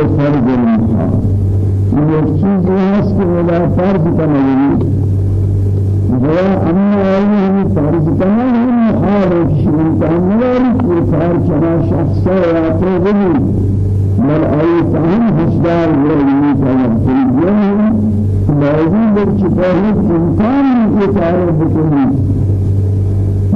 بفرض المحال یہ چیز ہے کہ ولا فرض کرنا ولا أما أيه فرض كما محال شيء كامل في فرض كما شخص يعتبر بل أي فهم حسدار ولا يتعلم موجود بالكتاب إمكان يتعرف بكل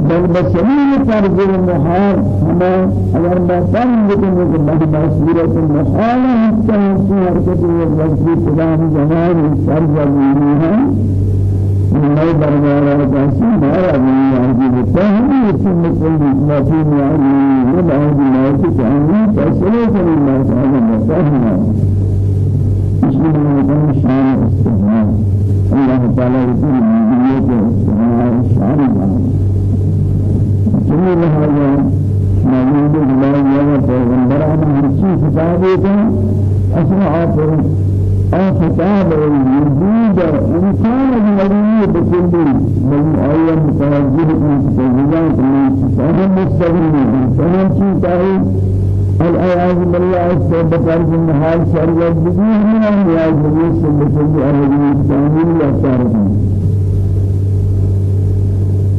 بل بسمين فرض المحال هما اگر ما فهم بکنه که بعد بصورت المحال حتى في حرکت وقتی قدام زمان فرض المحال ما دربارہ جیسے مارا نہیں ہے کہ فهم يتم كل ما في معاني وبعد ما تتعامل فسلوك الله تعالى فهم مسلم شان استغناء الله تعالى يقول من استغناء شان جميل هذا موجود الله يا پیغمبر ہر چیز کتابیں ہیں اسماء پر أو خطاب الوجود إنسان الولي بكل من أي متوجه من تجربات من فهم مستقيم فهم شيء الأياز بالله السبب فرج النهار شريعة بديه من الأياز بالله السبب فرج أرضي الثاني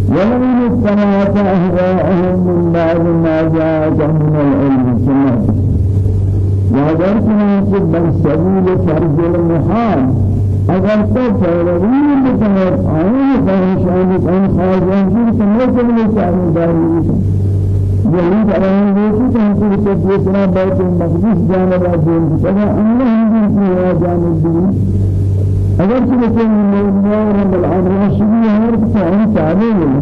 ولمن السماوات أهواءهم من بعد ما جاءت من العلم سماء وأجر كنت بل سبيل فرج المحال اگر تو فوری بکنه آنی فهمشانی کن خواهی انجیر کنه کنه چاہیے داری یہی کریں گے کہ ہم کو تو دوسرا بیت المقدس جانے والا دین اللہ ہم کی ہے جانب دین اگر العالمین شبیہ ہے تو ہم چاہتے ہیں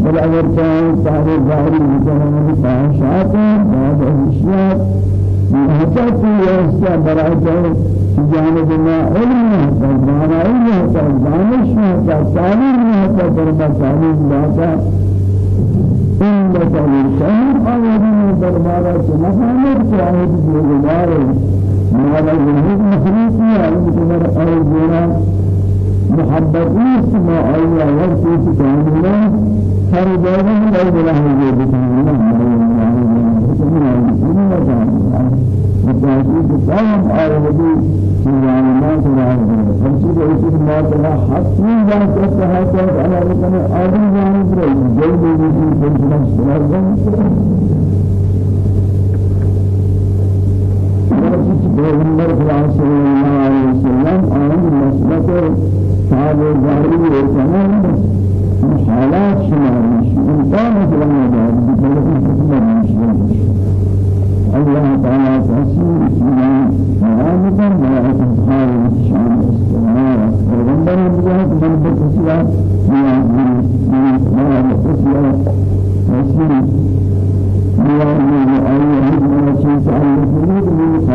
بل اگر چاہیں سارے ظاہری مجرم فاحشات بعض اشیاء حتی کہ یہ برائے جانب ما علم جانا علم دانش ہے تعلیم ہے دربار تعلیم لاتا إن تعليم قاعدين دربارة مخامر شاهد بجدار ما لا يهود مخلوقي على كبر أرجونا محبت ما أي وقت تكاملنا هر جاهد لا إله إلا الله تمام آياتي سبحانه وتعالى فمسك إيش ما تلا حسن ذات التهاجم على ركن آدم جانب رأي جل بيجي بنجنا سلام پیغمبر خدا صلی اللہ علیہ وسلم آن مسلک صاحب ظاہری و تمام حالات شمار انسان مثلا جاہد بکلفی حکمت مشکل الله تعالى تسير اسمه مرامتا ملائكة خالد الشام استماع پیغمبر بجاهد من بكسيا من ما بكسيا تسير مياه أي هدنا شيء تعلق من قانون ما تهتمني كأن ملك الله جلدكم على الله السلام عليكم ورحمة الله السؤال الأولاني في آية إطلاق عمومية الله يسكن ما تدعو قبلتك من صلاة أهوان ملاكة المعبود والتوبرسي آيتان يا براء عام تمام نشانیات میں قدرت توحید دیارہ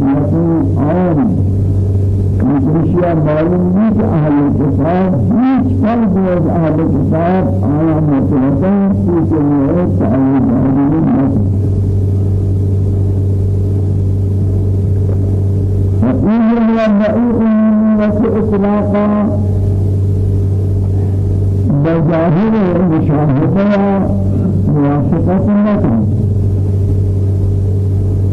سنت عام مشیا معلوم اہل کتاب هیچ فرد اہل کتاب آیا مطلقاً کی جمعیت تعمیر داری مثلا وإن هو بعيد سنة إطلاقا بظاهر مشاهدة موافقة لكم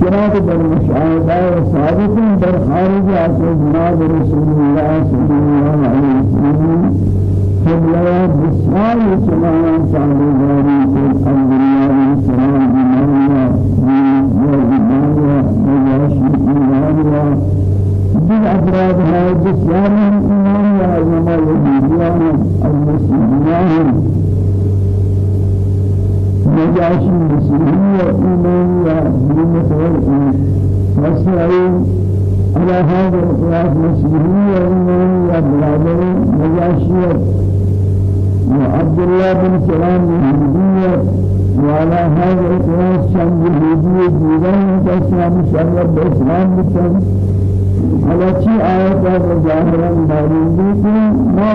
كرات بالمشاهدة وصادق در خارج أسر جناب رسول الله صلى الله عليه وسلم قبل بسال سلام صلى الله عليه وسلم أفراد هذا الإسلام الإيمان وعلماء الدين المسلمين نجاشي مسيحية إيمانية دين خير مسيحي على هذا القياس مسيحية إيمانية برادر نجاشية وعبد الله بن سلام يهودية وعلى هذا القياس شام يهودية جيران كإسلام شرع بإسلام بسم على شيء آيات ظاهرا معلوم ما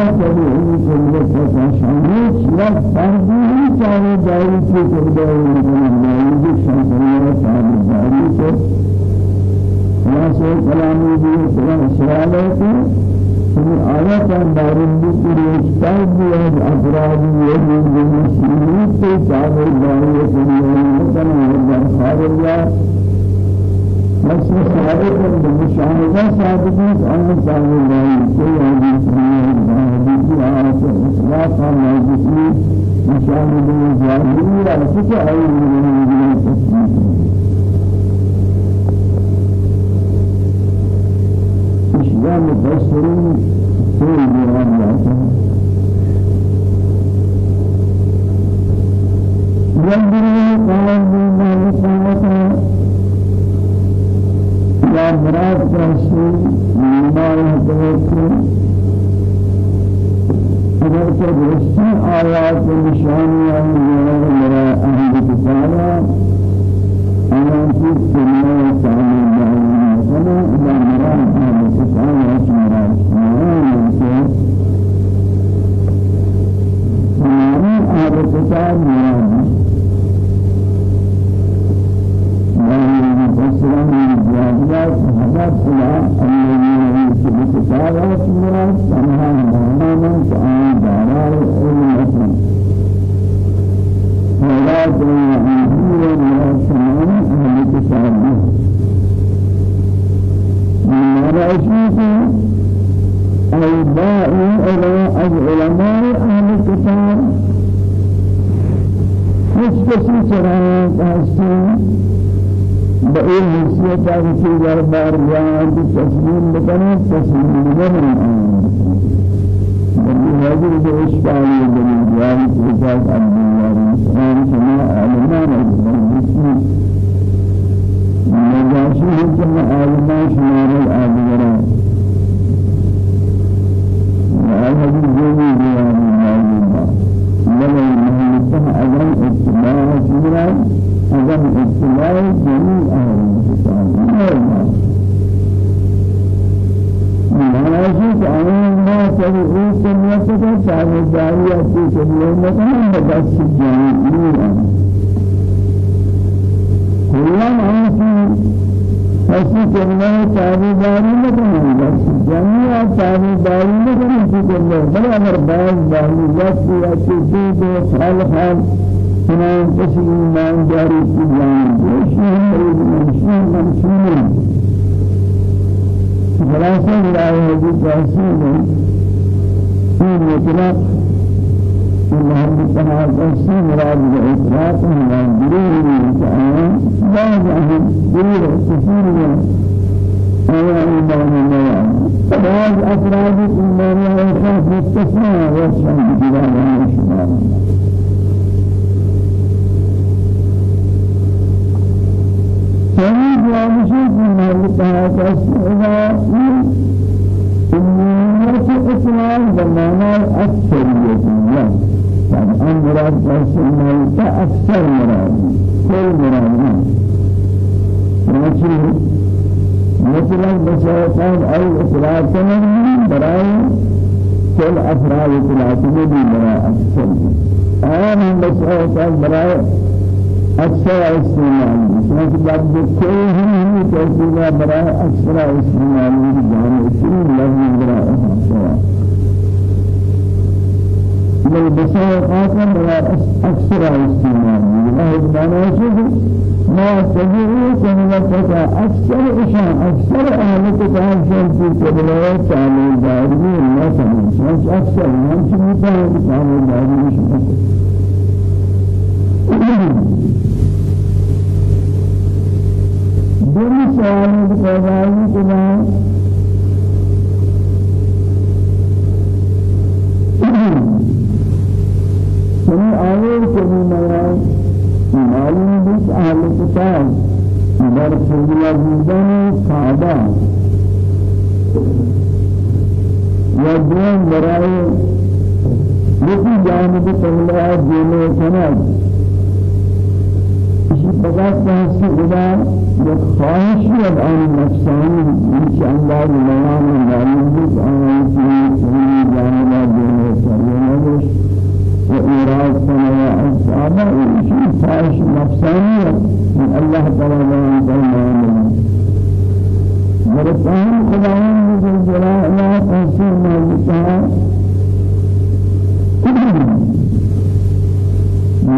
سوال ہے کہ یہ آیات دارن بھی رشتہ بھی ہے افراد یہ چاہے داری سے معلوم ہے بس صادق بالمشاهدة صادقين أن صاحب الله هذه الحديث آيات الإسلام ما يجري مشاهدة ظاهرية وسكة أي من إشياء مفسرين كل جواب يعطيها ينظرون قال الله یا مراد کسی ایمان هدایت اگر کہ رسول آیات نشانی ہیں میرا اہل کتابا آیات کی تعالی اللہ مثلا اذا مراد اہل مراد سنان سے ہماری اہل کتاب مراد الجاهلات هذا سلا الذين في الكتابات مراد سمها مهما كان دارار علم هذا جميع مراد سمها أهل الكتاب مراشيك الداعي إلى العلماء أهل الكتاب مش كسي شرائط هستين بأي حیثیت آنچه دربار یاد تسلیم بکنه تسلیم بکنه بلی حاضر به اشکالی بلی جاری تجاز عبدالله الإسلام شما عالمان مثلا بس جميع كلما أنت ایسی کرنا تابعداری نہ کرنا بس جميع تابعداری نہ کرنا بل اگر بعض بعض وقت یا چیزیں دو سال حال تمام کسی ایمان جاری کی جان دوشی مرید منشین منشین خلاصہ رائے حدیث تحصیل ہے این مطلق الله تعالى تحصیل مراد اطلاق ہے ضرور ہے بعض اہم ضرور كثير من آية إيمان الله بعض أفراد إيمان الله مستثنى وشان بجلال الله ثاني جواب شيء من هذا إذا إنية الإسلام بمعنى أكثرية أن مراد إنية أكثر مراد كل مراد ماشي مثلا بسيطان أي إطلاع تمام براي كل أفراد إطلاع تمام براي أكثر آن بسيطان براي أكثر استعمال شاید بعد کوئی ہی تحصیل برای أكثر استعمال جان اسی لفظ برای أكثر بل بساطات برای أكثر استعمال الله سبحانه وتعالى ما تجري كلمة أكثر إشان أكثر أهل كتاب شان في كبلاء تعالى داري ما تعالى أكثر من شيء تعالى داري مش دومی سوال پیدایی کنا سمی آیه کمی میان القتال در قبلة بودن كعبة ودين برای یکی جانب قبلة جلو کند اسی فقط تحسی خدا یک خواهشی از آن نفسانی نیچه انداز بیان معلوم بود آن چیزی جانب جلو کند و ایراد سنوا اصحابه اسی خواهش نفسانی من الله بیان فرمائے مرتاهم خداوند جل جلاله تحسین مالکها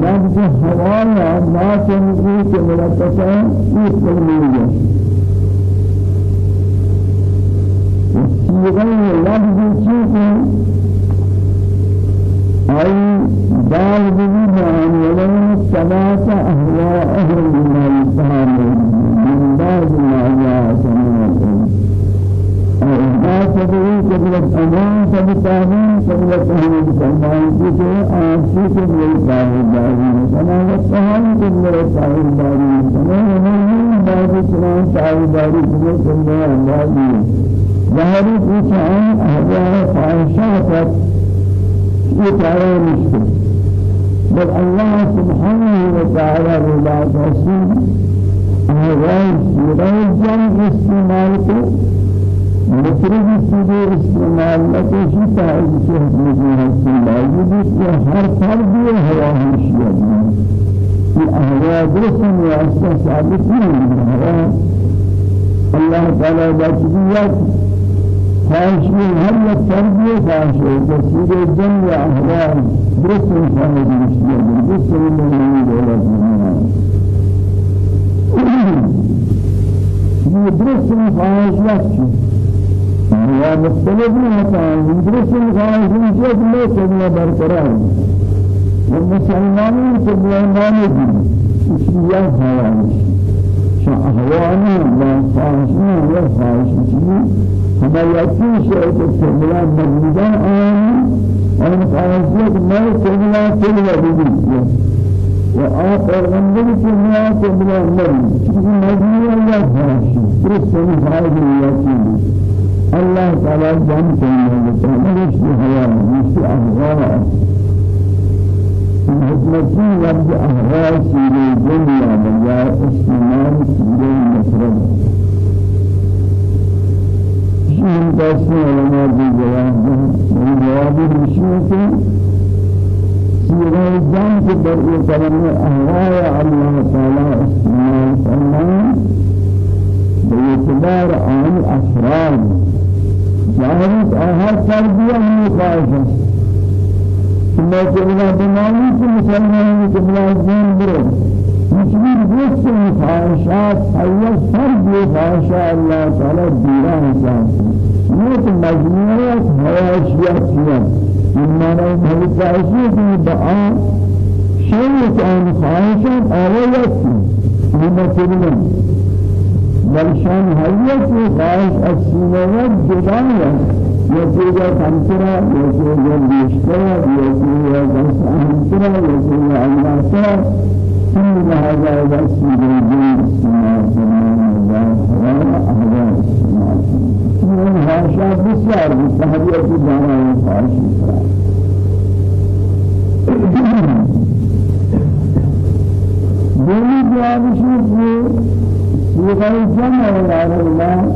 لفظ حوالا لا تنقی کے ملکتا اس فرمیگا سیغی لفظ چیزی أي دال بمعنى ولن سبات أهواءهم من الإسلام من بعد ما جاء سنة ما تدري قبل أمان سبتاني قبل أهل سمان كده آسي قبل الكاهل داري سمان الكاهل قبل الكاهل داري سمان من بعد سمان كاهل داري قبل قبل الله ظاهر كيف عن أهواء خواهشات يتعالى مشكل بل الله سبحانه وتعالى رضا تحسين أهواء سيرا جن استعمال کو مطرب سیدھے استعمال لکے شتا ہے کہ حکمت حسن موجود ہے کہ ہر فرد یہ ہوا ہمشیہ یہ احوا درست واسطہ ثابت خواہش میں ہر ایک فرد یہ خواہش ہے کہ سیدھے جن یا احوا درست انسان ہمشیہ درست نہیں دولت نہیں یہ درست خواہش لکھیں یا مختلف درست خواہش ہے کہ میں سبنا برقرار و مسلمانوں کو بیان دی اشیاء خواہش شاہوانا و خواہشنا و ہما یکی شئے کہ سبنا مجمدان آنی اور خواہشیت میں سبنا سبنا بھی وآخر پیغمبر کی نیا سے بلا مری چونکہ مجموع اللہ خواہشی درست خواہش یکی الله تعالى جان كنا بتمنش بحياة مش أهواء حكمتي رب أهواء سيرة الدنيا بجاء استعمال سيرة المفرد شيء تاسمع لما بجواب من جواب المشيئة سيرة الجان كبر كلام أهواء الله تعالى استعمال فرمان باعتبار عن أفراد ظاهر آهار تربیہ ہمیں خواہش ہے ثم قلنا بمعنى مسلمان قبل الدين برو مشبير بس خواهشات حيا فرد خواهشات الله تعالى ديران حساب موت مجموعة خواهشات شيئا إما نوم هل خواهشات بقى شيء كان خواهشات آوائيات لما تقولون بلشان هيئة خواهش السينوات جدانية يسيجا خمسرا يسيجا بيشترا يسيجا خمسرا يسيجا أمناسرا كل هذا يسيجا الدين من هاشا بسيار بسهرية جانا خواهش دوني جواب شيء صيغه جمع ولا الله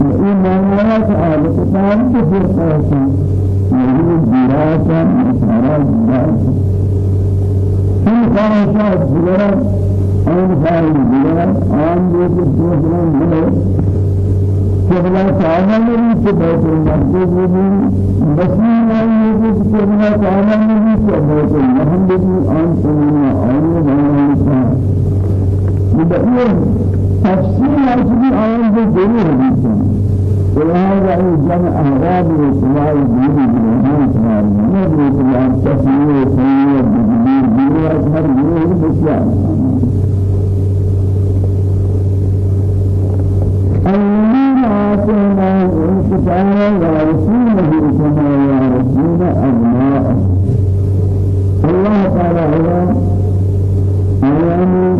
إيمانات أهل الكتاب تفرقه يهود دراسة إشارات دراسة كل خارجات دراسة أين خارج دراسة آن بيت الدوسران دراسة قبل تعالى نبي كبيت المسجد نبي بسم الله نبي قبل تعالى نبي كبيت المحمد آن سنة آن بيان بدأيه تفسير أجل آيان بجرور بيسان ولهذا جمع أهراب وسواء دين بالإيمان سبحانه نبي سبحانه تفسير أظهر منه بسيار أني آتنا الكتاب ورسوله كما يرسول أبناءه الله تعالى هو أيام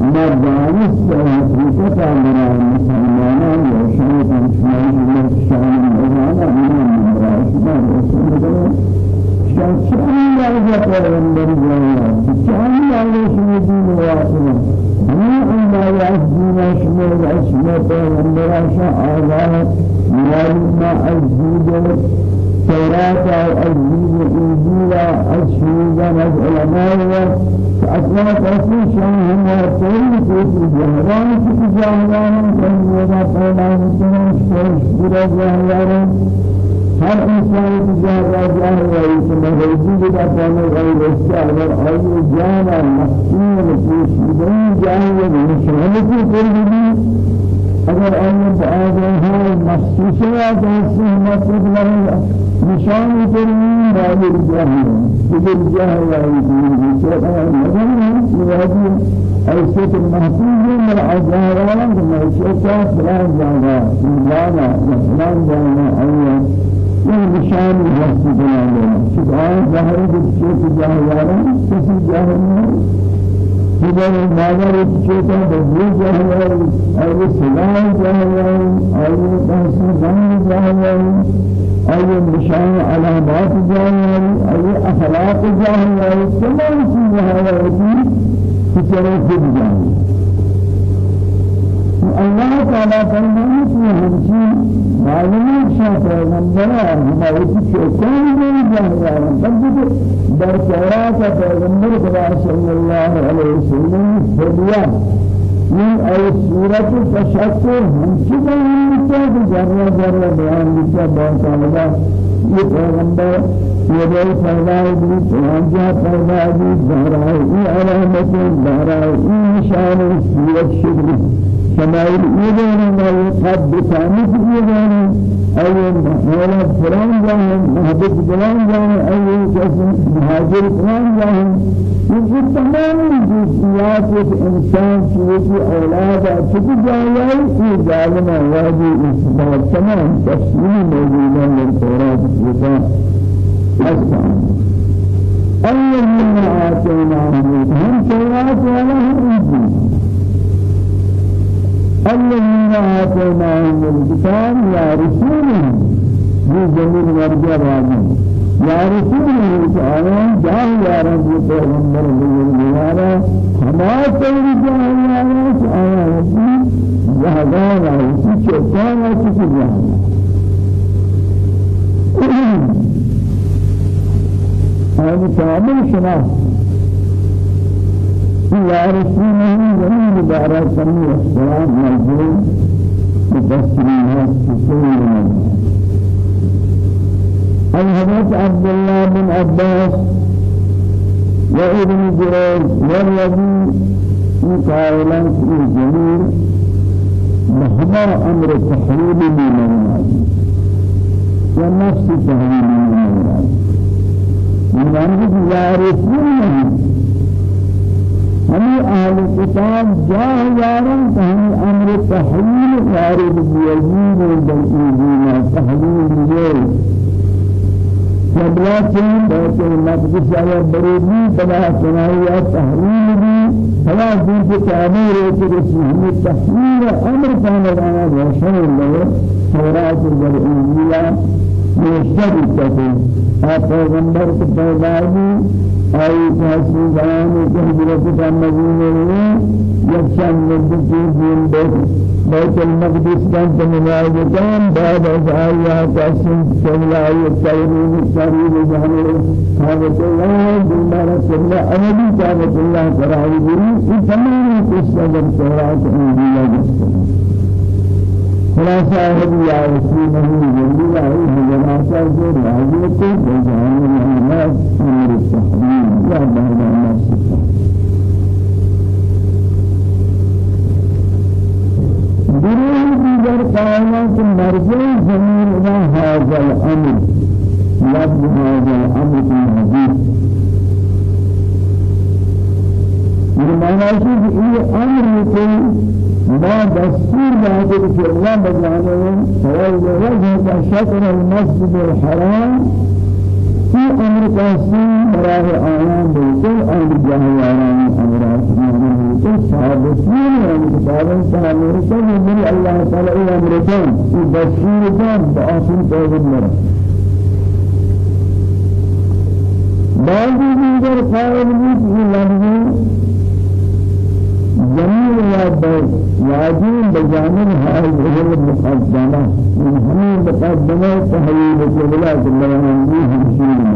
مردانس وحقيقة أمران مسلمين پیغمبر شاء آزاد معلومہ عزیز توراة الأجيب الإنجيل الشهيدا العلماء فأسماء تأثير شاهم وطول في الجهران في الجهران كان يدا قولا مسلم شكرا جهران ہر انسان کی جاگا جاہ رہی ہے مہدی کا پانے غیر رشتہ اگر آئی جانا مخصوص کی شیدیں جاہ رہی ہے شہلتی کر بھی اگر آن بعضها مخصوصة جنسه مطلب له نشان كريم بعد الجاهل في الجاهل يعني شيء مثلا يواجه أيسة المحفوظ من ما يشوف فلان جانا فلان فلان جانا أيام یہ نشان کہ جانا شبان ظاہر بالشيء جاهل كسي جاهل جبر مادر چوتا بزرگ جاہوار آئے سلام آئے تحسین زمان جاہوار آئے نشان علامات جاہوار آئے اخلاق جاہوار تمام چیز جاہوار کی چرے خود جاہوار اللہ تعالیٰ فرمانے کی ہمچی معلومی شاہ پیغمبرہ ہمارے کی کوئی نہیں جاہوار بلکہ در تورات پیغمبر خدا صلی اللہ علیہ وسلم ہدیہ من أي سورة تشكر هم كذا يمكن جرّا جرّا بيان لك بان تعالى یہ پیغمبر یہ بے پیدا بھی جہاں پیدا بھی ظاہر ہے علامت ظاہر ہے نشان سورت شکر شمائل ایدان میں قد بتامت ایدان أي مولا فلان جاهن محبت فلان جاهن أي جسم مهاجر فلان جاهن یہ تمام جزئیات ایک انسان کی أولاد اچھی جائے یہ ظالم واجی اس بات تمام تفصیل موجود ہے من تورات کی أسمع الذين آتيناهم هم تورات ولا هم الذين آتيناهم الكتاب يا رسولهم في زمين ورجع راجع يا رسولهم آيان جاء يا رب پیغمبر بزرگوارا ہما تیری جاء يا رب آیا ربی جہدانا اسی چوکانا کسی جانا هذا كامل شناخت يا رسول الله بارا سمي السلام مجبور بتسريها سكين الحديث عبد الله بن عباس وابن جريج والذي قائلا في الجميل مهما أمر التحريم من ونفس تحريم من المال من يا رسول الله ہمیں اہل کتاب جا کہ ہم أمر تحلیل وارد بیزید بالإنجیل تحلیل یہ قبلہ چین بیت المقدس آیا بریدی بلا سنائی تحلیل بھی بلا دین کے تعبیر ہے کہ ہمیں تحلیل أمر کانا لانا روشن لگے تورات بالإنجیل مشتری کتے آپ پیغمبر پیدائشی آئی کاسی بیان کے حضرت کا مدینہ میں یکشان مدد کی دین بیت بیت المقدس کان تمنائے کان بعد از آیا کاسی سلائی تیرین تاریب جانے حضرت اللہ دلدار صلی عملی کابت اللہ کرائی گری یہ تمام قصہ در تورات انجیلہ جسد خلاصہ ہے یا رسول نہیں جلدی آئی ہے جناسہ سے راضی کو بجان الناس أمر التحریم یا بعد الناس دروه دیگر قائلات مرجع زمین و هذا الامر لفظ هذا الامر في الحديث من معنى شيء أمر يكون ما دستور بعد في الله بجانه سواء وجه شطر المسجد الحرام في أمر قاسم براه آيان بالكل أمر جاهيان أمرات بالكل صحابتين وأن كتابا سامريكا من الله تعالى إلى أمرتان في دستور جان بأسن توجد مرة. بعضی دیگر قائل بود این لفظ جميل واجب بجانب هذه المقدمة من هم المقدمة تحويل الجبلات الله فيه شيء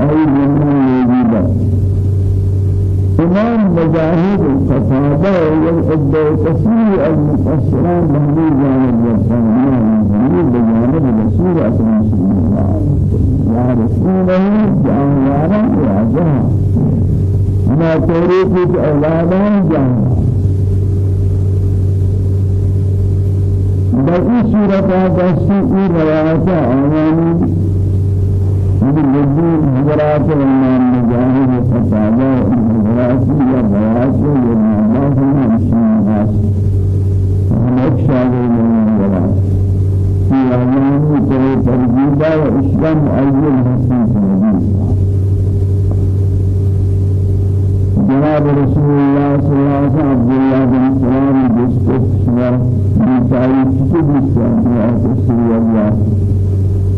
أي من يجيبه إمام مجاهد القتادة والأبد كثير المفسران بهذه جانب الثانية من بجانب رسول أكرم صلى الله عليه وسلم يا رسوله جانوارا يا جهة ما تريد أولادا جانوارا بل إيه سورة هذا السورة رواية آياني من حضرات الإمام مجاهد فتاوى الحضرات يا بيات والناس من الناس هناك شاغل من الجلال في أيام ترجيبا وإسلام أول حسن الحديث جناب رسول الله صلى الله عليه وسلم عبد الله بن سلام بن سلام بن سعيد بن سعيد بن سعيد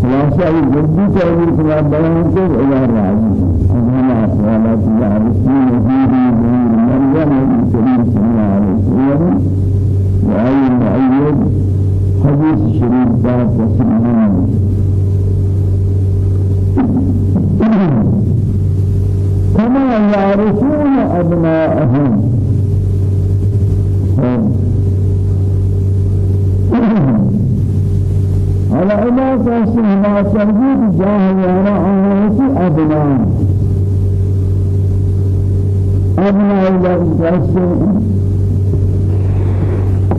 خلاصة الجدي تعبير كما بيان كيف إلى الراجي أنا أقوالات الله رسول نبيه بنور مريم الكريم صلى الله عليه وسلم. وأي معيد حديث شريف ذات تسليم كما يعرفون أبناءهم. على إلا فاسم ما ترجيد جاهيانا عنه أبناء. أبناء الله فاسم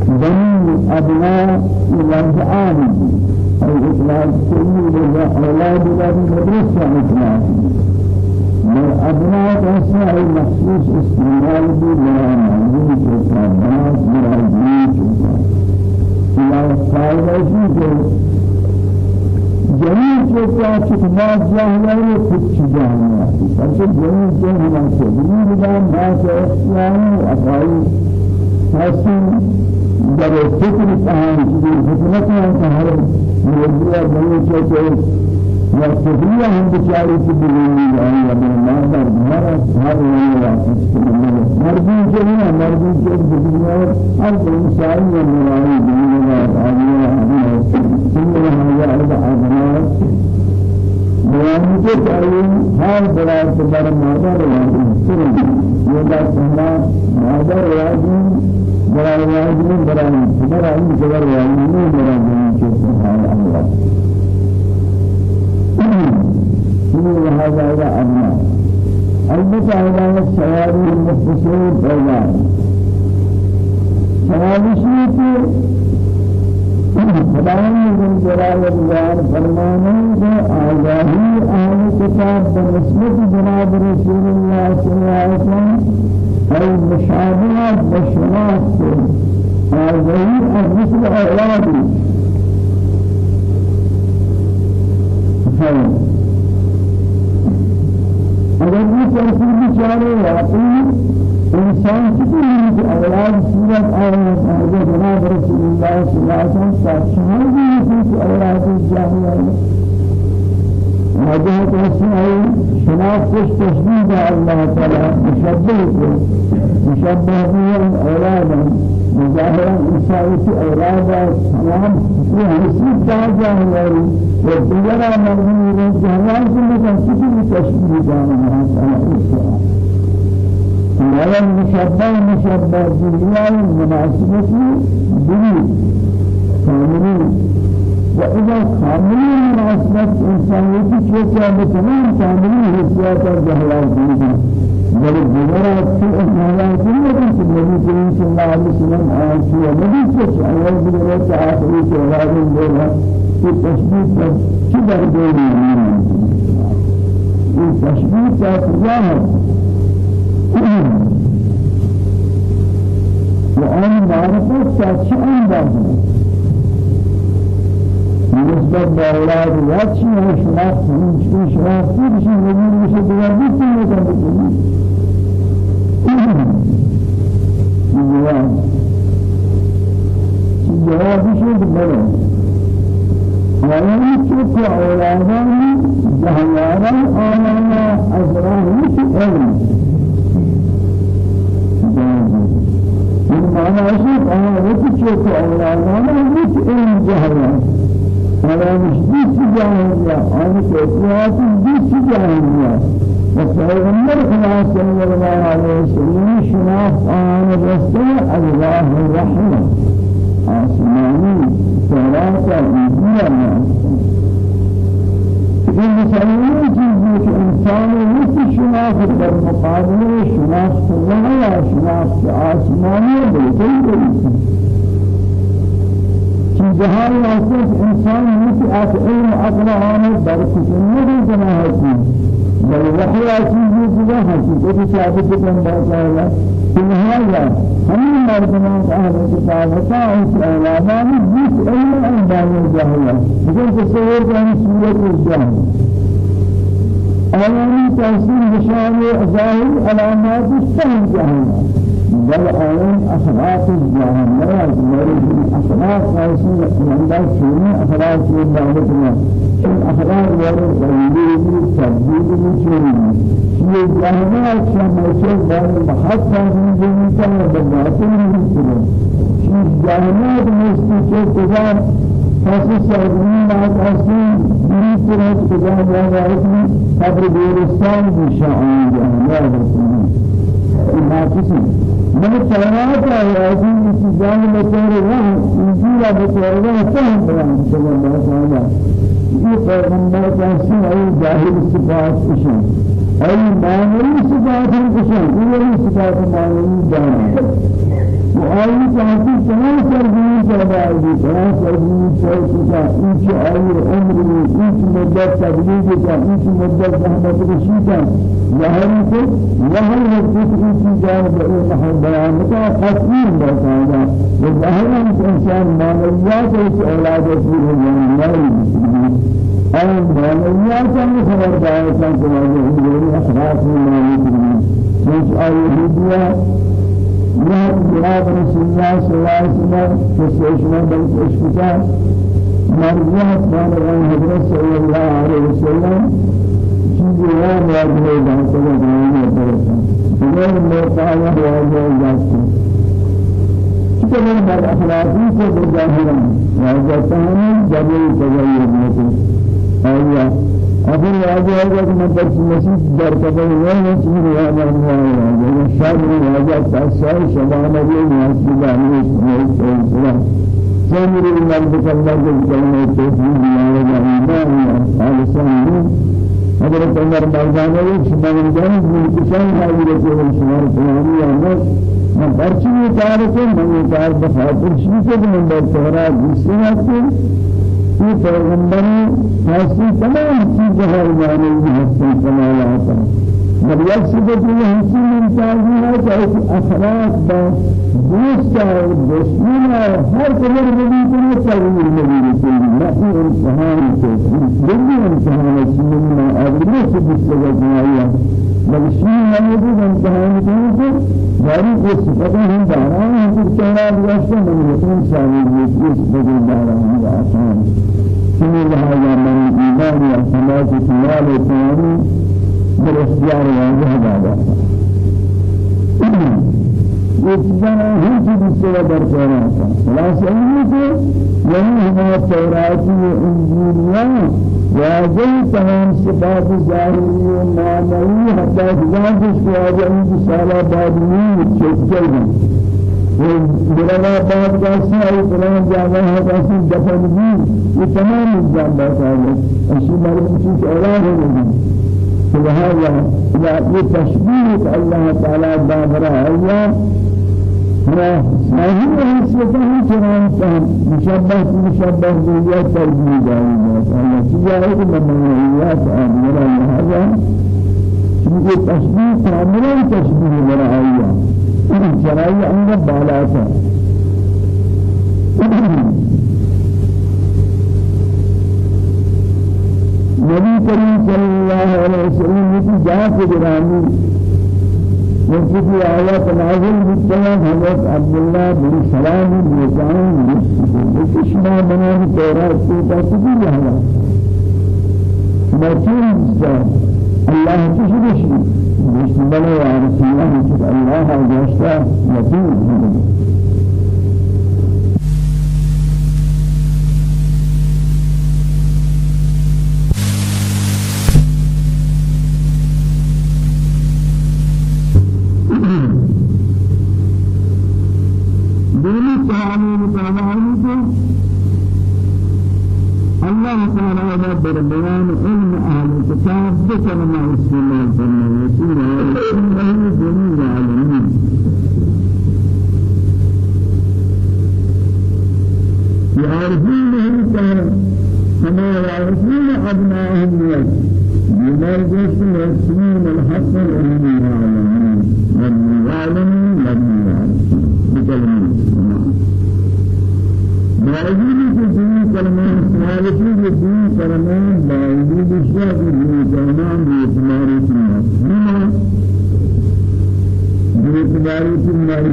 بني أبناء الله عالم أي إطلاق كل أولاد الله مدرسة إطلاق من أبناء أي مخصوص استعمال بلا معلوم كتاب بنات بلا جنين كتاب إلى فائدة جميع چیزا چکمات جاهلانی کچھ جاهلانی پس جميع جاهلان سے جميع جان بات اسلامی اقائی حسن در فکر کہانی چیزی حکمت ہے ہر موضوع بنی چیزے بلینی جائیں یا بلندر ہر ہر وہی واپس کرنے مردی کے لیے مردی کے دنیا ہر انسان میں مرائی دنیا آگے آگے كل هذا الأعمال بيان كتابين حال بلا كبر ماذا رواجين سرم يدا سهلا ماذا رواجين بلا رواجين بلا بلا إن كبر رواجين بلا بلا سبحان الله كل هذا الأعمال البته هذا السواري المفسرين بيان سواري شيء خداوند من جلال الجلال فرمانے کہ آگاہی کتاب بنسبت جناب رسول اللہ صلی اللہ علیہ وسلم ای مشابهات بشناس سے آگاہی از مثل اولادی اگر یہ ترتیب بیچارے واقعی انسان کی أولاد صورت آیات ہے جناب رسول اللہ صلی اللہ علیہ وسلم شمال بھی أولاد جاہلیہ وجهة اسمه شناخت تشبيه الله تعالى مشبه مشبه به أولادا مظاهرا إنسان أولادا تمام في حسيب جاهل والدجرة مرمي جهلان كل كان تشبيه جاهل الله ولا مشبه مشبه بالله المناسبة به كاملين وإذا كاملين مناسبة إنسانية شيء بتمام كاملين حسيات الجهلات به بل الجمرات في إحمالات النبي صلى الله عليه وسلم آشياء نبي سيش أول بلغة آخري شهرات الدولة في تشبيه شبه دولي من تشبيه ظاهر وآن معرفت تشأن دارنا نسبت بأولاد واتشي وشناخت من شناخت بشي نبيل بشي دوار بيتي لكم بكي جواب جواب شيء بلا وأن تشوف أولادان جهيارا آمنا أزراه علم من معنى جاهلية وفيغمبر خلاص صلى الله عليه وسلم شناف آن رسول الله الرحمة آسماني توراة إنجيل این مسئله چیزی که انسان نیست شناخت در مقابل شناخت الله یا شناخت آسمانی بلکه چیزهای أساس انسان نیست از علم عقل آن در کشنی جناحتی بل وحی چیزی دیگر حقیقت ثابت باید کہ لہذا ہمیں مردمان کتاب کا اس علاوہ جس علم انداز جاہل ہے تصور کا صورت الجاہل آیانی تحصیل بشان ظاہر علامات السهم جاہل بل آن أخلاق الجاهلية مريض أخلاق قاسم من ذا شيء أخلاق شيء دعوتنا شيء أخلاق ورد غيره تبديل شيء شيء الجاهلية شيء مرشد بار محطة من جنسا بدعته من شيء شيء الجاهلية مستشفى كذا خاصة سعودين بعد أصلا بريد كذا كذا جاهلية قبر بيرستان بشأن جاهلية ما تسمع من التوراة وهذه الجان بطور الله إنجيل بطور الله فهم بيان صلى الله یہ پیغمبر کا سن ای ظاہر صفات اشن ای معنی صفات اشن یہ صفات معنی جان وآي تحكي كمان سرزمين سربائي كمان سرزمين سرزمين إنش آي عمري إنش مدة تبليغ إنش مدة زحمة رشيدا ظاهر کو ظاهر ہے کہ اس جان بے محل بیان کا خاصین بتایا وہ ہے انسان مانویات اس أولاد کی ہے اور مانویات کا خبردار ہے کہ وہ اخلاق میں مانویات مش آئی جناب جناب رسول الله صلى الله عليه وسلم تسليشنا بل تشكتا مرجعت بان حضرت صلى الله عليه وسلم چیز یاد یاد ہے جانتے ہیں جاننے پر غیر موقعہ واجہ جاتے کہ میں بر اخلاقی سے بجاہرا واجہ تہانی جبل تغیر ہوتے آیا اگر واجہ ہے کہ میں پر مسجد در قبل نہیں چیز یاد ہے واجہ شاد واجہ تاسع شبان میں مسجد ہے سلام سامر الملك الله جل توحيد يا رب خالصا حضرت عمر مرزانه شبان جان من کشان حاضر ہے شمار فلانی احمد من برچی کار کو من کار بخاطر شیء سے من در تہرا جس في پیغمبر حاصل تمام چیزیں ہیں یعنی حاصل کمالات بل يقصد في حسن انسان ہے کہ اخلاق با دوست اور دشمن اور ہر قدر بھی کو چاہیے نبی رسول اللہ امتحان سے دلی امتحان ہے من اگلے سے بسوا جنایا بل شيء موجود امتحان کو جاری کو صفات ہیں داران ہیں کہ چہرہ دیشتے من انسان یہ صفات داران ہیں آسان سمي هذا من إيمان وحماس كمال ثاني بالاختيار واجه هذا چیز سے در تورات خلاص ہے کہ یہی ہمارا تورات و انجیلیاں واجہ تمام صفات ظاہری و معنوی حتی ذات اس کو واجہ ان سالہ بعد جاسي أي فلان جانا ہے جاسي دفن بھی یہ تمام الزام بتا ہے اسی مرد چیز أولاد ہے فلهذا إذا تشبيه الله تعالى بابرا. ما صاحب حیثیتاں چنان فهم مشبه مشبه بیا ترجیح داری الله سجاہ کہ ممنوعیات آمرا. لہذا چونکہ تشبیه کاملا تشبیه برا هيا جرائی عند بالاتا نبی کریم صلی اللہ علیہ وسلم کی جہاں سے گرامی وفي آيات نازل بالكلام حضرت عبد الله بن سلام بن جان بكشما بنا تتكلم هذا ما تنسى الله تشرش بسم الله يا رسول الله الله جل وعلا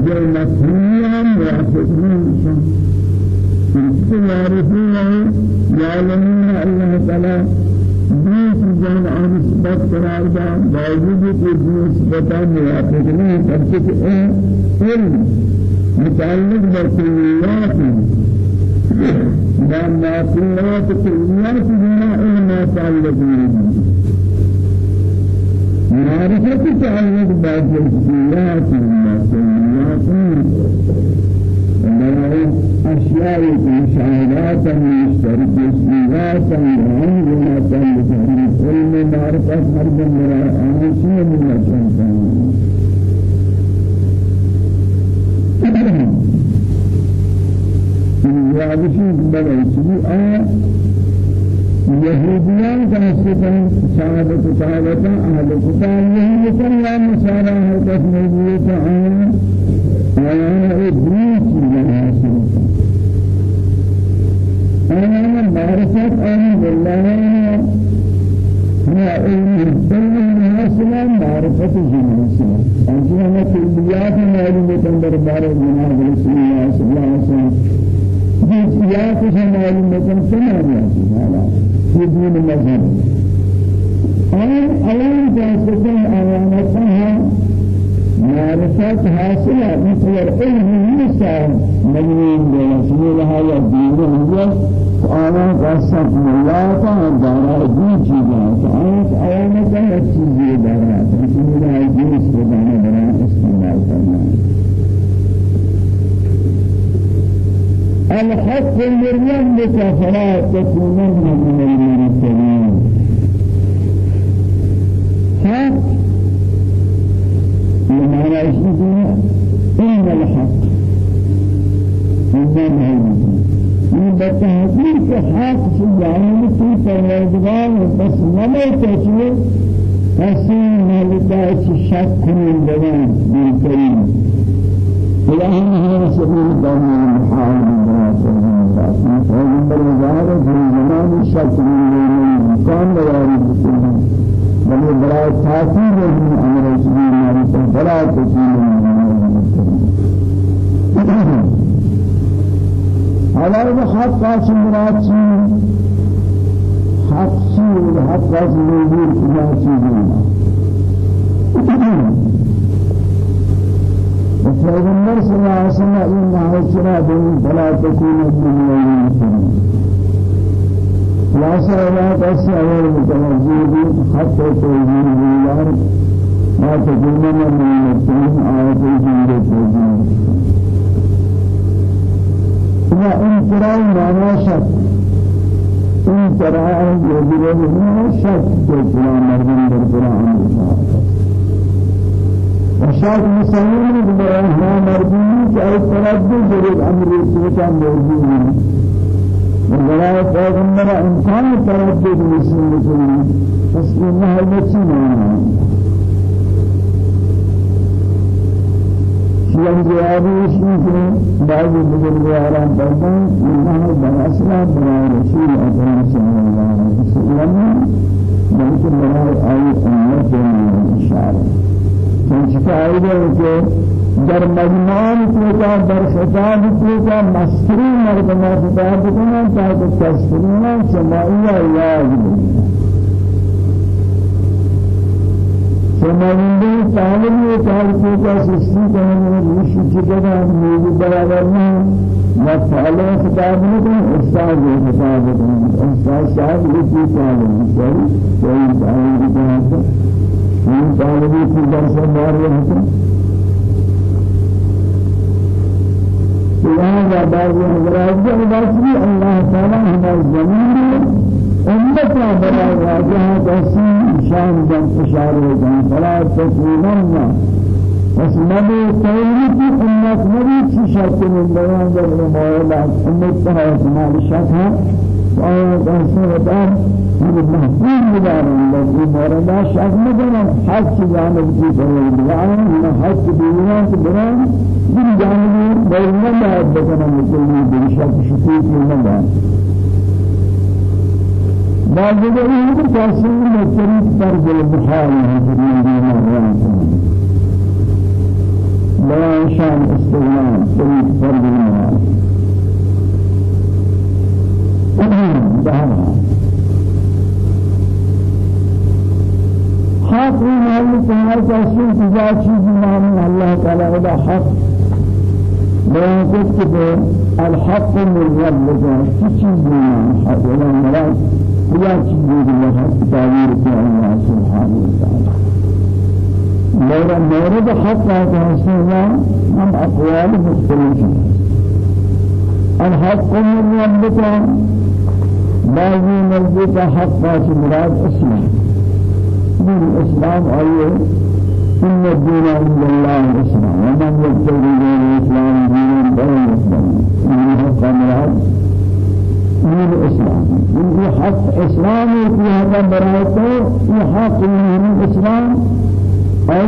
جو مفہوم موافقین شان يعرفون يعلمون الله تعالى دين جان عن سبب قرار دا باوجود موافق نہیں کرتے علم متعلق بالكليات ما ناقلات كليات بما علم تعلق به معرفة تعلق بعض الكليات ما كليات أشياء اسميات وهم بما تعلق به علم معرفة مرد مرأة آنسية من الله وعدشي بلا شيء آه يهوديان كنسبة شهادة شهادة أهل الكتاب يهود كلا مسارا هدف نبية آه آيان إبليس جناسي معرفة آيان بالله هو علم الدين الحاصلة معرفة جناسي أجل كليات معلومة دربار جناب رسول الله صلى الله عليه وسلم جزئيات معلوم بكم ثمانية حالا في دين المذهب آن أوان جاسدين أوانتها معرفات حاصلة مثل العلم نساء مجنين برسول الله الدين هو آنا قصد ملاتا دارا دي چیزات آنت أوانتها چیزی دارا رسول الله استفادة برای استعمال کرنا الحق مريم بك فلا تكونن من المرسلين حق بمعنى اسمه إن الحق إنما من بتحقيق حق سجانب في پروردگار بس نمي تشوي حسين مالكات شك من دوام بالكريم إلهنا هذا سبيل دون المحارم پیغمبر ظاهر في زمان الشك من مكان وارد بسنة بل برای تاثیر من معرفت فلا تسیل هذا حق قاسم مراد حق سير حق قاسم نزول كما سيدنا پیغمبر صلی اللہ علیہ وسلم این معاشرہ بین فلا المسلمين. خلاصہ روایت اس اول متوجہ بھی خط توجیہ دیار ما تكون من المسلمين آیت جنگ توجیہ ما انقراء معنی شک انقراء يجري شك في القرآن مردم بالقرآن وشاك مسلمين بالله مرضي جاي تردد جريد أمر سوچا موجود وغلاء پیغمبر انسان تردد مسلم مسلم تسلیم محل بچی مانا شیعن جوابی اشی کے بعض بزرگواران پردن انہا بناسلا برای رسول اکرم صلی اللہ علیہ وسلم بلکہ برای آئی امت اشارہ فائدہ ہے کہ در مجموعان توکا در خطاب توکا مستری مردمہ خطاب کنا تاکہ تسرینا سمائیہ یاد بنی سمائندے طالب یہ کار توکا سستی کرنے روشی چکا موجود برابر میں پہلے خطاب نہیں استاد خطاب کروں استاد صاحب یہ چیز طالب ہے کوئی طالب نہیں ہے طالب کی درس مار رہے ہیں لهذا بعض حضرات جلباسي الله تعالى هذا الزمين أمتنا بلا واجهة تسين شان جن إشارة جن فلا تكونن بس نبي تولي أمت نبي شرط من بيان در المولا أمتها وسمال الشكها وآيات أسنة من المحفوظ مدار الذي موردا شك مدنا حق جانب کی کرے بیان نہ حق بیان کے بیان دل جانب بین ما بکنا مکلی بشک شفیق من بعض پر تاثیر میں طریق پر دل بحال ہے بیان شان استغناء پر دل بحال حق این تمہار کا سن تجا چیز نام اللہ تعالی ودا حق. بیان کت کہ الحق من ربك. چیز نام حق ولا مراد. یا چیز اللہ حق تعبیر کی اللہ سبحانہ وتعالى میرا مورد حق کا حسنا ہم اقوال مختلف الحق من ربك بعضی نزدیک حق کا مراد اسلام. دين الإسلام أيه إن الدين عند الله الإسلام. ومن يبتغي دين الإسلام دين غير الإسلام من حق مراد دين الإسلام من حق إسلامي في هذا براءته في حق من الإسلام أي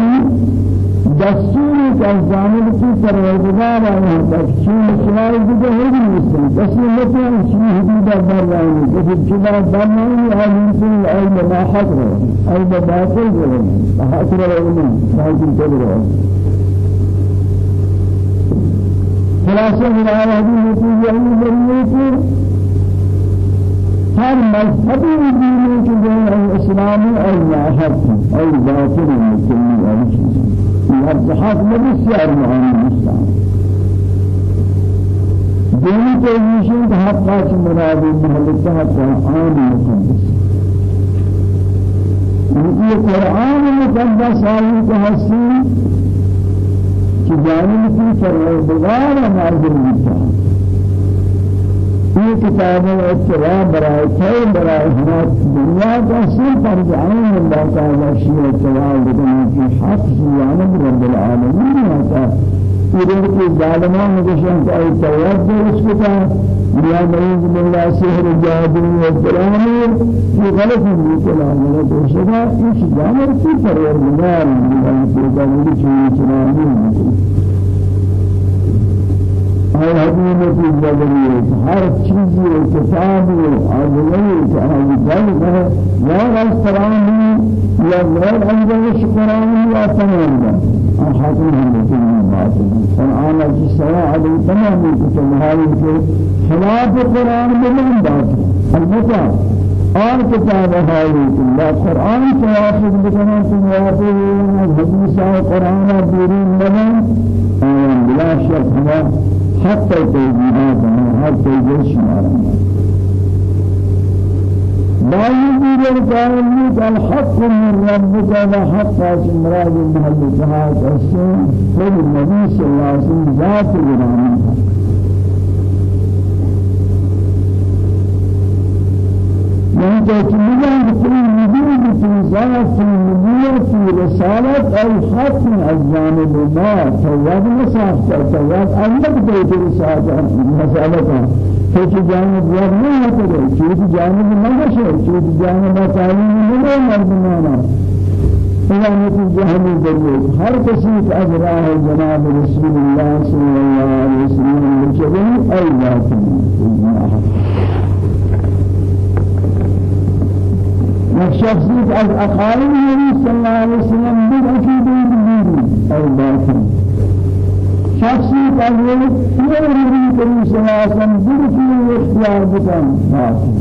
دستور کا جانب کی پروردگار ہے تفصیل سوال دیگه ہے نہیں بس یہ تو چیز حدود در رہا ہے کہ جدا در نہیں ہے ما حق ہے ای باطل ہے حق ہے باطل چل رہا ہے خلاصہ میرا حدیث ہے یہ ہے ہر مذہبی دین کے جو ہے اسلامی اور حق اور باطل ہے اور چیز مرجحات بسیار مهم الإسلام دینی تیزیشن که حقا چه مرادی محلتا قرآن مقدس یہ قرآن مقدس آئی کہ ہستی کہ جانب کی پروردگار نازل ہوتا یہ کتاب اتباع برائے خیر برائے حمایت دنیا کا سر پر جانے اللہ تعالی شیء اتباع لکن کی حق جانب رب العالمین ہوتا پورے کے ظالمان نشان کا توجہ اس کو تھا یا مریض بالله سحر جادو و کلامی یہ غلط ہے کلام ہے تو شدا اس جانب کی پروردگار ہے کہ وہ بھی چیز چلانے هر حدیث کی بدلیے ہر چیز و کتاب و آدمی کا آدمی ہے یا رستوران یا غیر انجام شکران یا تمام حاکم ہے کہ بات ہے قرآن کی سوا علی تمام کتب ہے کہ خلاف قرآن بات ہے البتہ اور کتاب حالی لا قرآن توافق بکنا توافق حدیث قرآن بیرون لمن بلا شک حتى توجيهات حتى يشمار بايدي للكائنات الحق من ربك وحق مراد المحل سهات السن كل النبي صلى الله عليه وسلم ذات الغرام يعني تكمل في ذات النبوة في رسالة الحق از جانب ما تواب مساف تواب أنك بيت رسالة مسألة فكي جانب نہیں ہوتے رہے چیز جانب نگشے چیز جانب تعلیم نہیں مردمانا جهنم ذریعہ ہر کسی از راہ جناب رسول اللہ صلی اللہ علیہ وسلم لچبه أي ذات شخصیت از النبي صلى الله عليه وسلم بالأكيد بالدين أو کا یہ یہ نبی کریم صلی اللہ علیہ وسلم اختیار بکن باطن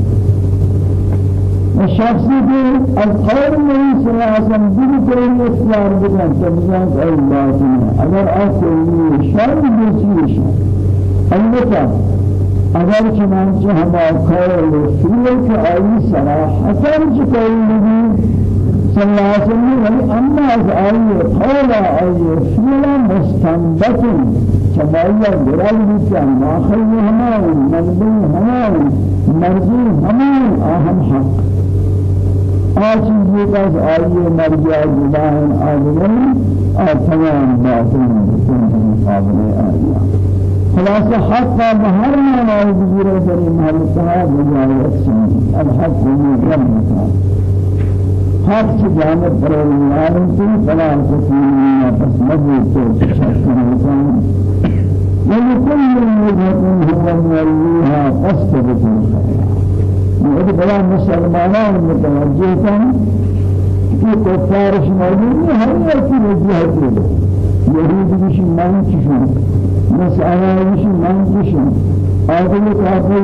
شخصی کے القول نبی صلی اللہ علیہ وسلم دل کی اختیار بکن تبزان أو اگر آپ کو شر شر البتہ اگر چنانچہ ہم قول رسول کے آئی صراحتاً چکوئی نبی صلى الله عليه وسلم ولی اما از آیه قول آیه فعلا مستنبت چبایا برای بیشتر ماخذ همان مجبور همان مرجع همان. آهم حق. آچیزی که از آیه مرجع جداهن آدمی آتمام باطن بکن مقابل آیه خلاص حق بهر ما بزرگ در این محلتها بجای الحق من رب حق کی جانب پر اللہ سے فلا تسلیم پس مجھے تو شکر انسان ولكل وجهة هو موليها فاستبق الخير یہ بڑا مسلمانان متوجہ کن کہ کفارش موجود ہے ہر ایک کی وجہت مسائل بھی من چشم آدم کافر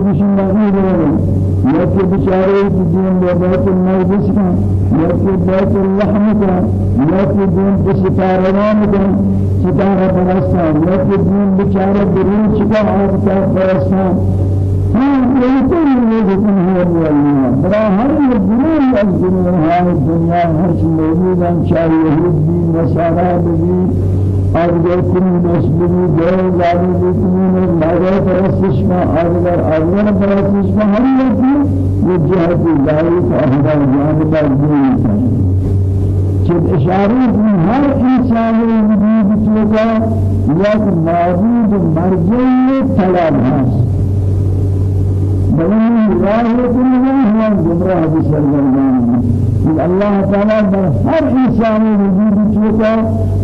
یا کہ بیچارے کی دین بیت المقدس کا کہ بیت اللحم کا کہ دین کے ستارگان کا ستارہ پرستان کہ دین بیچارے درون چکا کا پرستان. برا ہر دنیا از دنیا دنیا ہر چیز موجود چاہے یہود بھی نصارا بھی زاری بکنی مادر پرستش کا آدگر آدگر پرستش کا ہر یکی یہ جہت ظاہری کا احضا جانبہ دینی کریں چند اشاری کی ہر انسان وجود چوکا یک معبود مرجعی طلب هست بلن راہ کنی ہوا گمراہ بسرگردانی الله تعالى هر إنسان وجود چوکا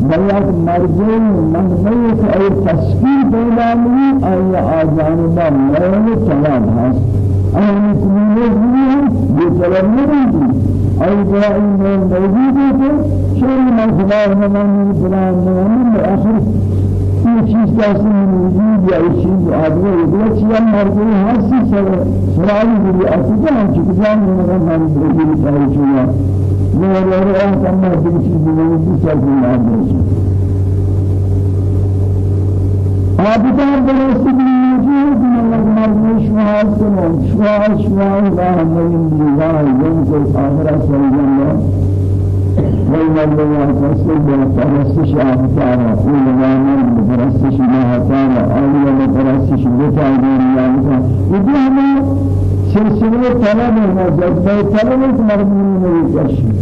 بیات مرجع منبعی أي تسکین پیدا لی أي آجانبا مول کلام هست؟ أي مسلمين بھی بطلب نہیں أي دعائي من موجود ہے شر من خدا من من آخر یہ چیز کا اصل وجود یا چیز آدمی یہ چیز مرضی ہستی سر سرائی بھی اصل ہے کہ جان میں میں بھی چاہیے چاہیے میں اور اور کم یہ چیز میں بھی چاہیے نہ آبدار درست بھی موجود ہے اللہ مرضی شواز کو شواز شواز لا ہمیں دیوا یوم کو آخرت بين الله تسلم وترسش أبطارا ولوانا بترسش ما أطارا أولي بترسش بتعدين الله إذا سلسلة طلب ما جذبه طلب مرمون من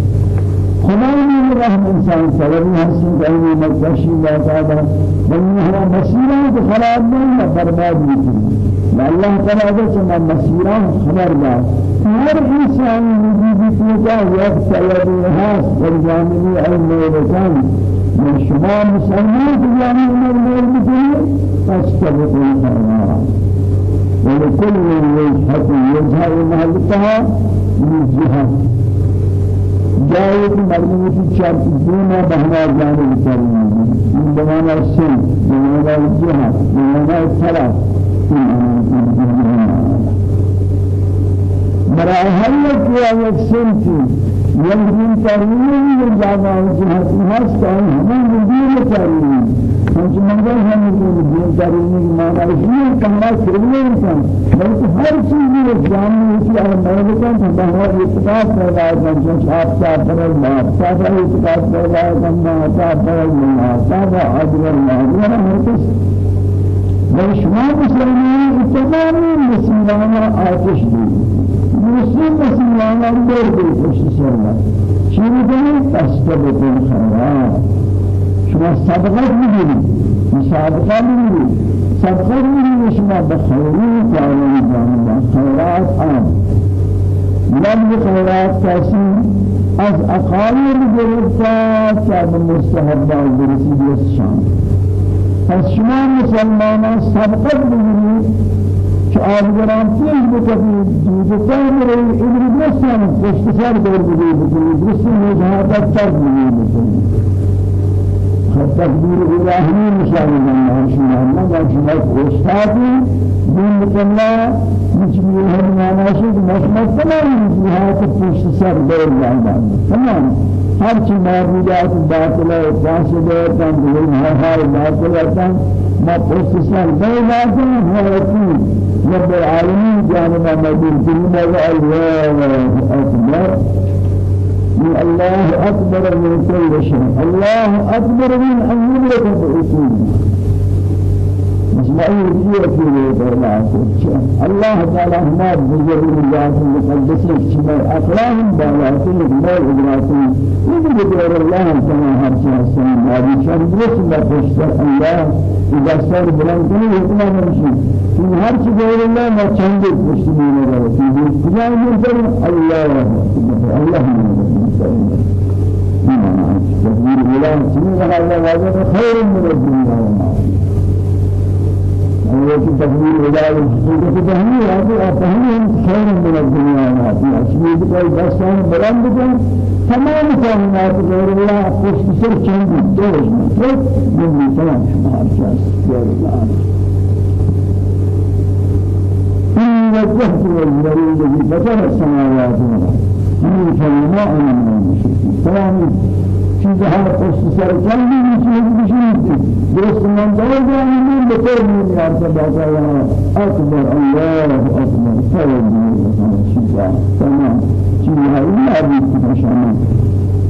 خدای رحم انسان سبب حسن کہیں مکشی تعالی بنی ہوا مسیرہ تو خراب نہیں برباد نہیں اللہ تعالی سے مسیرہ خبردار هر انسان وجودی توجا یک سیادی هست در جانبی علم لسان من شما مسلمان في جانب المال بکنی فاستبقوا الخيرات ولكل وجهة يجهر محلتها من جهة مردوں کی چار دونا بہنا جانے کریں من بمانا سن بمانا جہة بمانا طرف برای هر یک یک سنتی یک ترمیم یک جاگا جهت هست که همه دین ترمیم ہمچہ منظر ہم دین کی معنی کہ ہمارا کرنے انسان بلکہ ہر چیز میں جاننے کی میں کہتا ہوں بہت اتفاق پیدا ہے جو آپ کا فرض بات سادہ اتفاق پیدا ہے کہ عطا فرض نہیں سادہ اجر اللہ یہ ہر و شما مسلمانان تمام مسلمانان آتش دید. مسلم مسلمان دور دید پشت سرنا چی می‌کنی؟ تسته بکن خیران شما صدقات می‌دید مصادقه می‌دید صدقه می‌دید شما بخیری تعالی جانبا خیرات آن نبی خیرات کسی از اقایر گرفتا تا به مستحب برسید. شان پس شما مسلمان صدقات بگیرید آبگران پیش بکنی دوستا میره ابری درستان اختصار دور بگی بکنی درستی مجاهدت تر بگی بکنی تقدیر الهی نشان الله شما ما شما استاد دین الله مجموع هر معناشد مشمت تمام جهات پشت سر دور جانب تمام. هر چی موجودات باطل و فاسد و تنظیم ها باطل و ما پشت سر دور جانب هر رب العالمين جانب موجود كلمة الله أكبر من الله أكبر من كل شيء الله أكبر من أن يدرك الأصول فيه في الله تعالى ما بجر الله المقدس كما أقلاهم بالاتين ما إدراكين يجب غير الله كما هرشي هذه شرط ما تشتر الله إذا صار بلند كني يطلع مرشي في هرشي غير الله ما چند مسلمين ولا في كلا ينتظر الله الله تدبير الله سبحانه وتعالى خير من الدنيا وما هو في تدبير ولاية حقيقة تهمية هذه تهمية خير من الدنيا فيها أشياء كل بسان بلند كن تمام كائنات غير الله خوش بسر چند دوش من تمام شما أشياء غير الله إن وجهت للمريض بفتح السماوات والأرض من كلمة أنا من المشركين تمام چیزها پشت سر بشید درست من دارم من به طور میاد باقا یا اکبر الله اکبر سوال چیزا تمام چیزها این عادی شما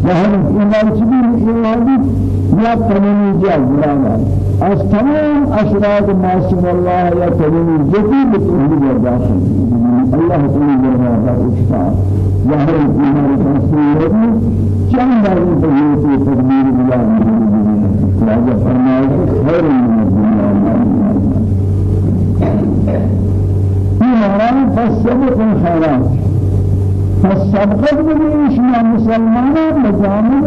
وهم ایمان چیزی ایمانی یا تمامی جل برابر از تمام اشراق معصوم الله یا تمامی جتی به توحید داخل الله تعالی برابر اشتاق ظاهر الإيمان تنسيه چند بار تجربه تدبیر الله راجع فرمائے خیر من الدنيا. في معنى فالسبق الخيرات فالسبقت بنيش مع مسلمان مجامل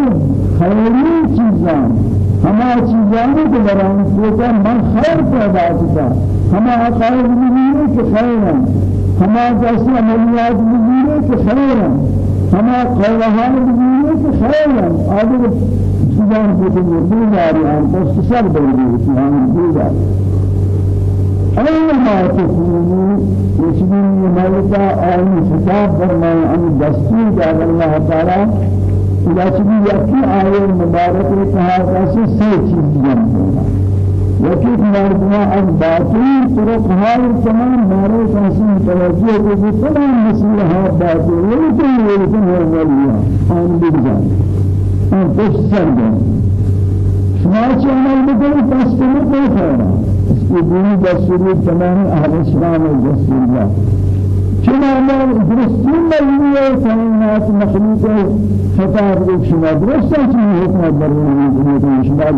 خيري چیزان. ہما چیزانی کے بران سوچا من خیر پیدا کتا. ہما عقائد بگیرے کہ خیر ہما جیسے عملیات بگیرے کہ خیر ہما قولہان بگیرے کہ خیر ہیں آدھر چیزان کو تو دو داری ہیں تو سر بگیرے کہ ہم دو داری أينما تكونوا يشبه ملكا آل خطاب فرمائے عن دستور الله تعالى إذا تبي يكفي آية مباركة كها كاسي سي چیز جمع وكيف مردنا عن باطل؟ طرق هاي تمام مارو كاسي متوجه کو تمام مسئلہ باطل. ولكن ولكن هو وليا آن بجان آن پشت سر جان شما چه عمل بکنی پس کنی دستوری تمام اہل اسلام و دستور اللہ شما ما درستين مليئة كائنات مخلوقة خطاب لك شما درستا شما حكمة برمي دنيا شما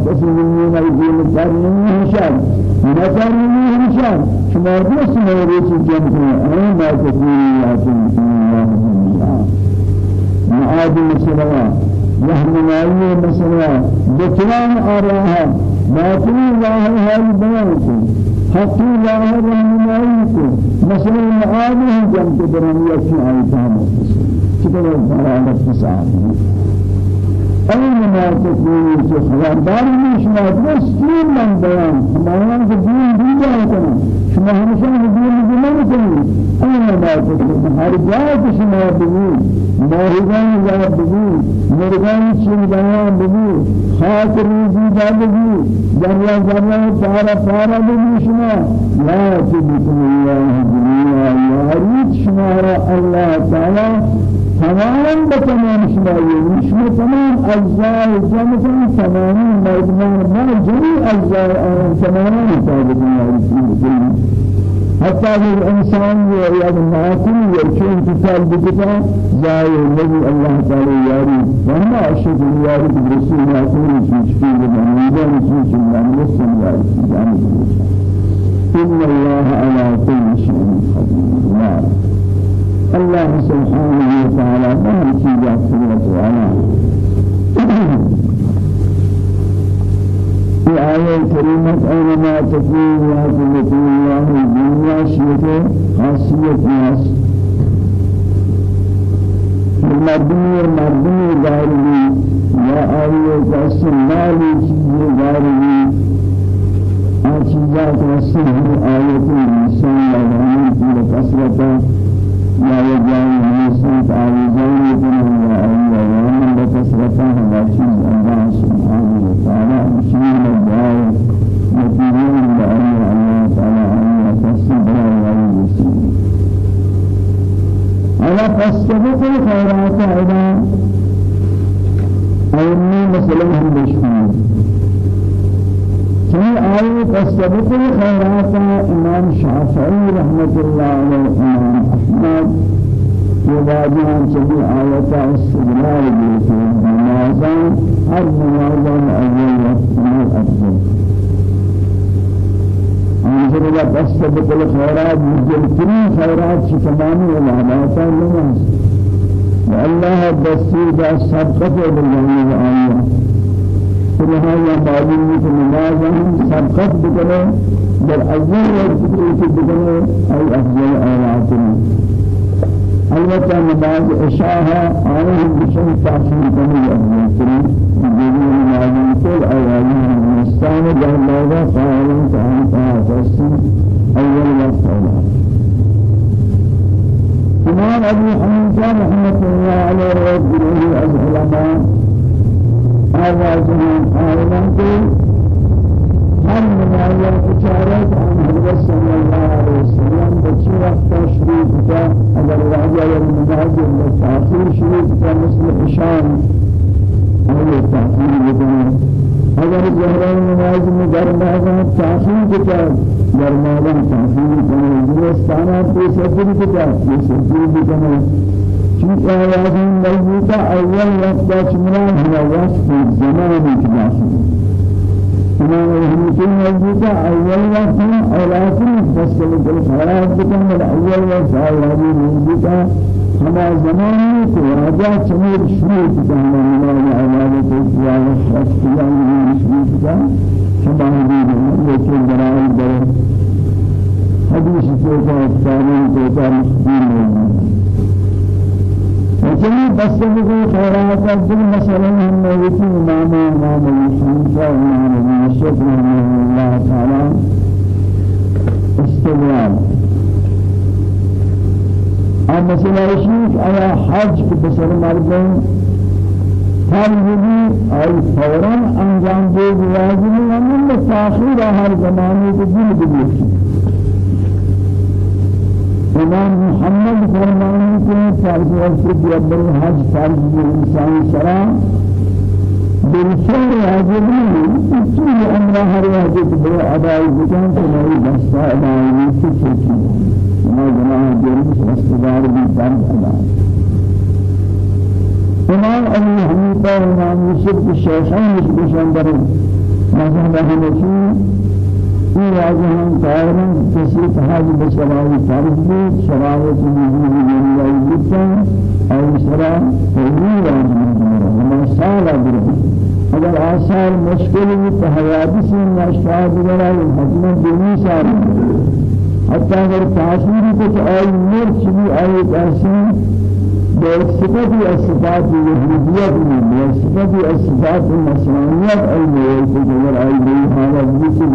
ما يقول الكارمين هشام ما كارمين هشام شما درست ما يريد الجنة أين ما الله جميعا معاد مسلمة رحمنائي مسلمة بطلان آراها باطل ظاهر هذه بيانكم حتى ظاهر رحمنائي مثلا معاده جمع درنية في آياتها كتب الفرائض التسعة تكونوا في خبردار من شما تسليم من بيان بيان الدين دين جاءتنا شما همشا الدين دين كني أينما تكونوا هر جاءت شما بقول مارغان جاء بقول مرغان شمدان بقول خاطر روزي بقول جرى جرى پارا پارا بقول شما. لا تبكوا الله دنيا يا ريت شما الله تعالى تمام بتمام شمائي شما تمام أجزاء جمع تمام مجموع ما جميع أجزاء تمام مطابقين حتى الإنسان يا المعاقل يركين تسال بكتا زاي النبي الله تعالى ياري وما أشهد ياري برسول الله تعالى ميدان في شكل من رسول الله إن الله على كل شيء قدير نعم. الله سبحانه وتعالى ما نتيجة سورة وعلا في آية كريمة أينما تكون يأتي الله الدنيا شيء خاصية ناس المردمي المردمي ظاهري یا آئیے جیسے مالی چیزیں داری آچیزات رسل ہر آیت انسان لگانے حسنت آویزانی کنن یا آئیے وامن بکسرتا ہوا چیز اللہ سبحانہ وتعالی مشیر الدعاء مطیرین بأمر اللہ تعالی عنہ وتصبر وعلى بسیم على فاستبق الخيرات أيضا مثلا هم بشكون في آية فاستبق الخيرات إمام شافعي رحمة الله عليه إمام أحمد وبعدها سبي آية استدلال بالفعل بماذا هر بماذا أول وقت من الأفضل أنزل الله فاستبق الخيرات مجل كل خيرات في تمام العبادات الناس والله دستور دا سبقت بالجانب آیا یا معلوم ہے کہ نماز سبقت بکنے در اول وقت کی بکنے ای افضل آیات البتہ نماز عشاء ہے آنے ہم بشن تاخیر کرنے افضل کریں جبی نماز کل آیاتی مستان جہلہ فاعلن تعالی تعالی اول وقت آیات إمام أبي حنيفة رحمة الله عليه وجهه آوازان آوازان هم منایا اشارت آن حضرت الله علیه چی وقت شروع کرد اگر راجع یا شروع کرد مثل اشان آیا تاخیر می‌کنه اگر زهران مناج در مازن تاخیر کرد در مازن تاخیر می‌کنه زمستان پیش از پیش چون آوازی مجبوطا اول وقت چمران ہوا وقت زمانی کداخل إمام الحنيفي مجبوطا أول وقت بس كل خيرات بكم أول وقت أولادي مجبوطا ہما زمانے کو راجہ چمیر شروع کتا ہمیں ملائی عبادت اکیال شخص کیا ہمیں شروع کتا ہما حدید لیکن برائی در حدیث کوتا اکتارین کوتا مخبیر موجود وجميع بسته خيرات كل مسألة هم يتي إمام إمام الحنيفة إمام ابن الشيخ رحمه الله تعالى استدلال. اور مسئلہ رشید آیا حج کے بسر مردم؟ ہر یدی اور فوراً انجام دے واجب ہے ہم تأخیر ہر زمانے کے دل بلیتی امام محمد فرمانے کے فرض وقت بیابر حج فرض انسان سلام بالفعل واجب نہیں اسی أمر ہر بے ادائی بکن تو نہیں بستا ادائی نہیں سے ما جناح جرمس رستدار بھی فرد ادا امام ابو حنیفہ امام یوسف کے شیخین اس بشندر مذہب حنفی این واجهان قائلا کسی تحاج بشرائی فرض بود شرایط نزول جنگائی بودن اور سرا فوری واجب ہما سالا برد اگر آثار مشکل بھی تحیادی سے نشتاد برائی حتما دینی ساری حتى اگر تاثیری کہ آئی مرچ بھی آئی ایسی بصفت الصفات الوهيدية من بصفت الصفات النصرانية أي أي بي حالة ذكر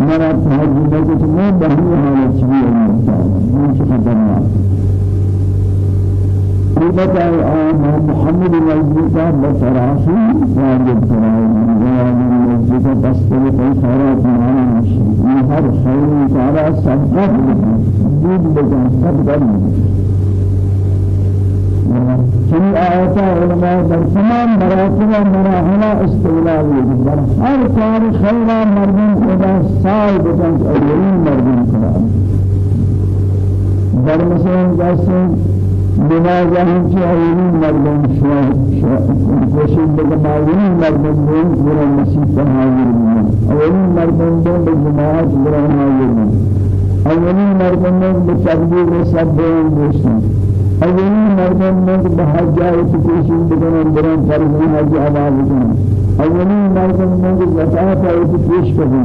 مرا تهجد ذكر ما بهي حالة شبيه المختار من خطرنا البتة الآن محمد المجدد بصراحي واجب قرائي واجب المجدد بستوي في خيرات معنا من هر خير تعالى سبقات جيد بجان سبقات چنی آیات علماء در تمام مراتب و مراحل استقلال یجب در هر کار خیر مردم خدا سال بکن اولین مردم خدا در مثلا جیسے لماذا هم شاهدين مردم کوشش بجماعين مردم بين برا مسجد تهاجر من أولين مردم بين بجماعات برا هاجر من أولين مردم بين بتبليغ وسبب بوشن أولين مردم بين بحاجات کوشش بجماعين برا فرض حاج أدا بجماعين أولين مردم بين زكاة وتكوش كذا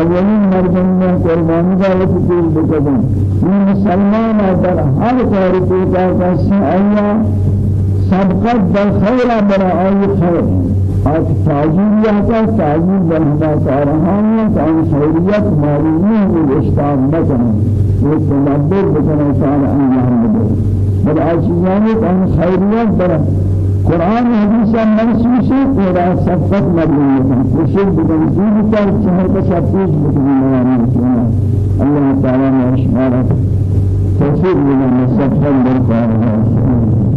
أولين مردم بين قرباني وتكوش بكذا من مسلمان در هر کاری پیدا کسی آیا سبقت در خیر برای خیر. آج تاجیریت تاجیر بنها کارهانی کان خیریت معلومی و اشتاب بکنن و تدبر بکنن انجام بده بل آجیانی کان خیریت برن قرآن حدیث منسوس ہے تیرا صفت معلوم ہے کوشش بکن زید کر چہر کا بکن مولانا اللہ تعالی نے اشارہ توفیق لنا برکار ہے